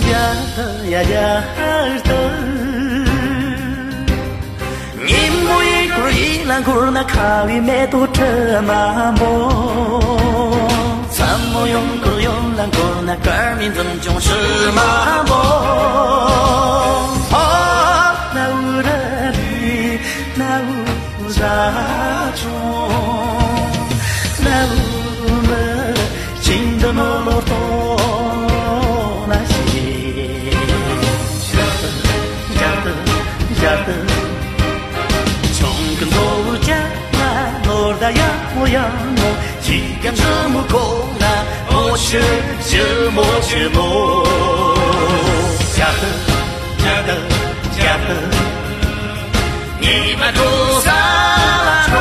ya ya harto nim bui kuri la gur na khawi me tu che ma mo sam mo yong gur yong la gur na kar min zum chung shi ma mo ha na u ra ri na u za chung 模样哦，几干这么苦难，我是这么这么，假的假的假的，你们都傻了咯，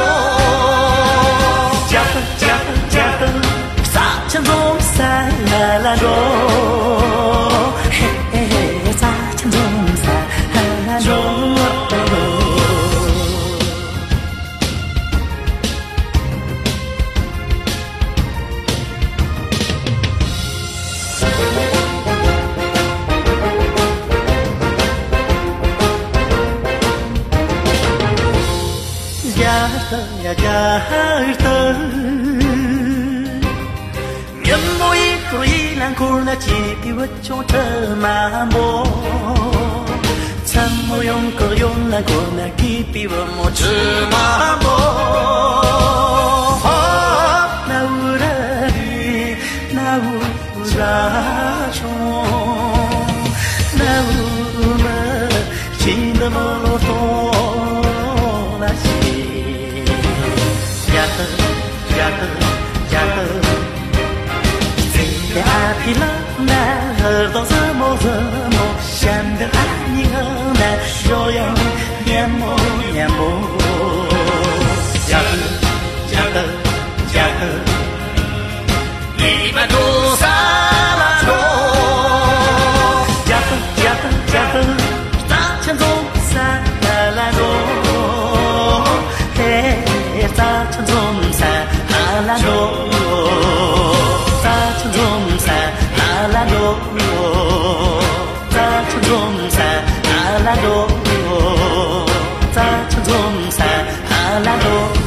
假的假的假的，傻成中傻啦啦 yarda Nhâm môi cười lang kur na chi pi wat cho thơ mà mô Chăm mô yong cơ yong lang kur na ki pi wa mo chơ mà mô 伊拉克的人们乐得笑模样萨嘎雅琪琪阿拉嗦嘎雅琪雅琪雅琪雅你们都 Alado, alado, alado.